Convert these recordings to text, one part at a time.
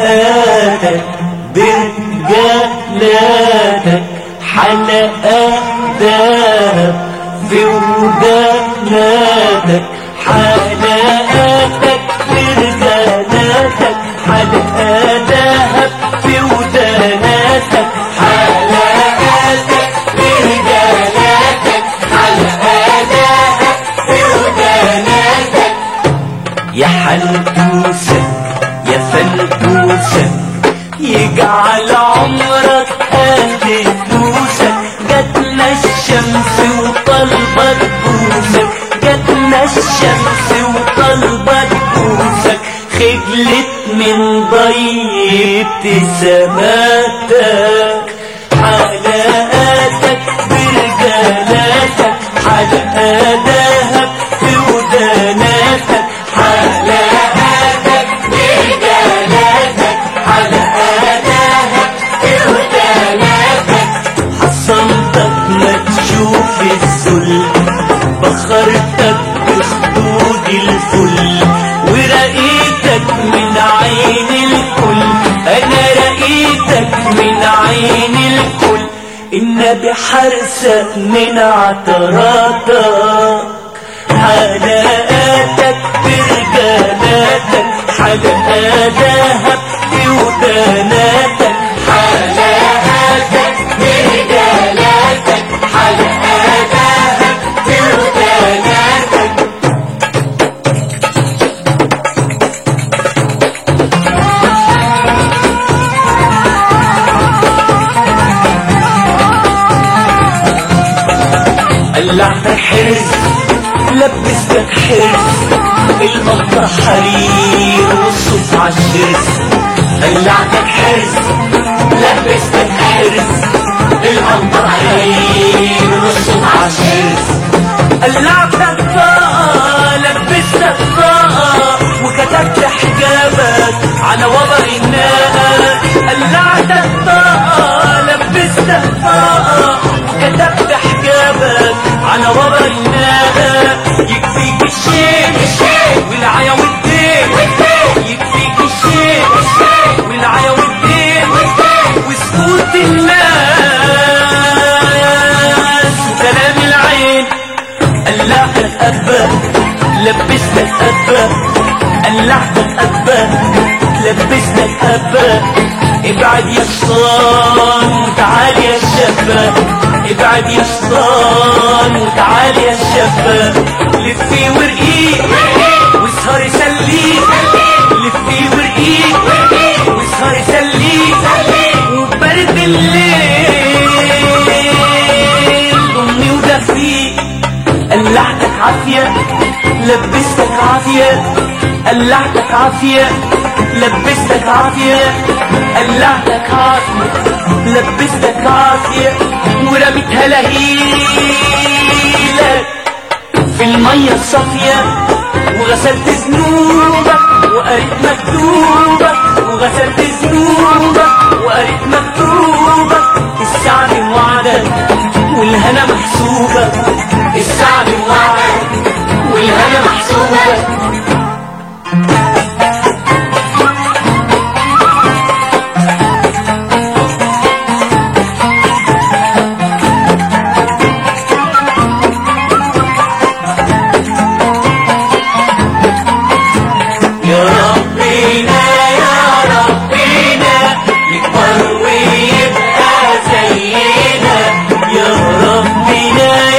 حلقاتك برجالاتك حلقات دهب في وداناتك. الشمس وطلبت بوسك خجلت من ضي ابتساماتك النبي حرسك من عطراتك حلقاتك برجالاتك حلقة دهب قلعتك حرز لبستك حرز القطة حرير والصوت عالشرز قلعتك حرز لبستك حرز القطة حرير والصوت عالشرز قلعتك أبا ابعد يا شيطان وتعال يا شابة ابعد يا شيطان وتعال يا شابة لفي ورقيق واسهري سليك لفي ورقيق واسهري سليك وبرد الليل ضمي ودفيك قلعتك عافية لبستك عافية. قلعتك عافية لبستك عافية قلعتك عافية لبستك عافية ورميتها لهيلك في المية الصافية. وغسلت ذنوبك وقريت مكتوبك يا ويبقى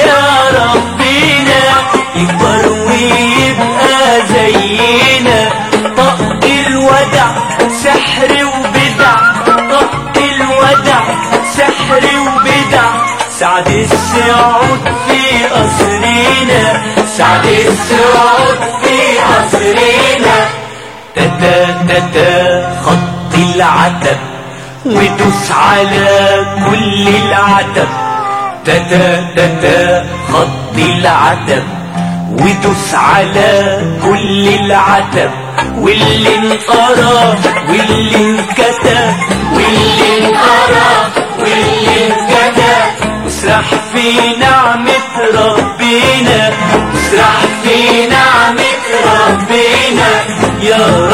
يا ربنا يا ويبقى الودع سحر وبدع الودع سحر وبدع سعد السعود في قصرنا سعد السعود تتا خط العتب ودوس على كل العتب تتا تتا خط العتب ودوس على كل العتب واللي انقرأ واللي انكتب. واللي انقرأ واللي انكتب. واسرح في نعمة ربنا. اسرح في يا ربنا.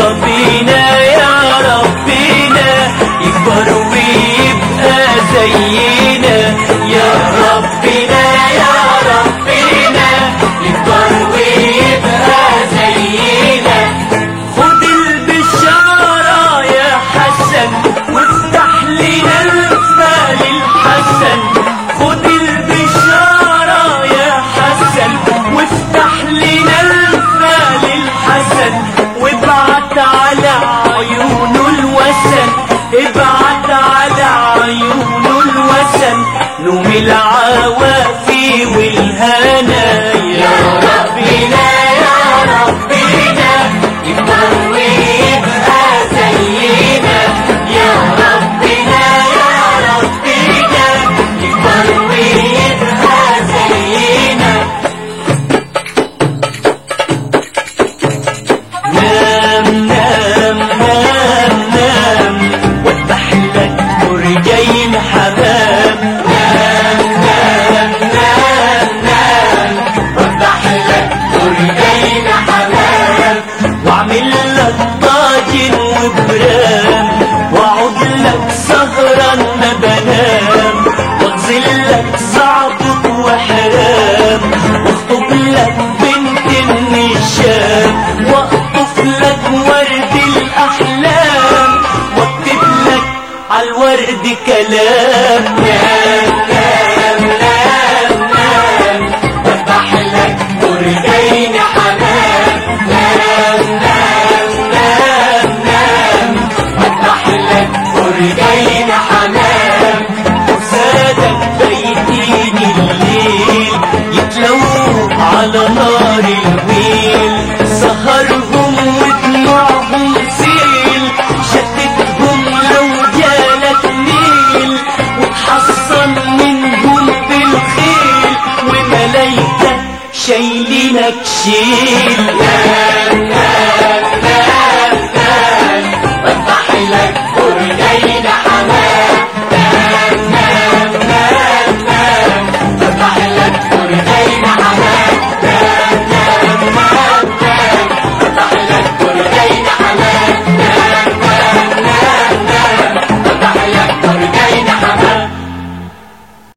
心。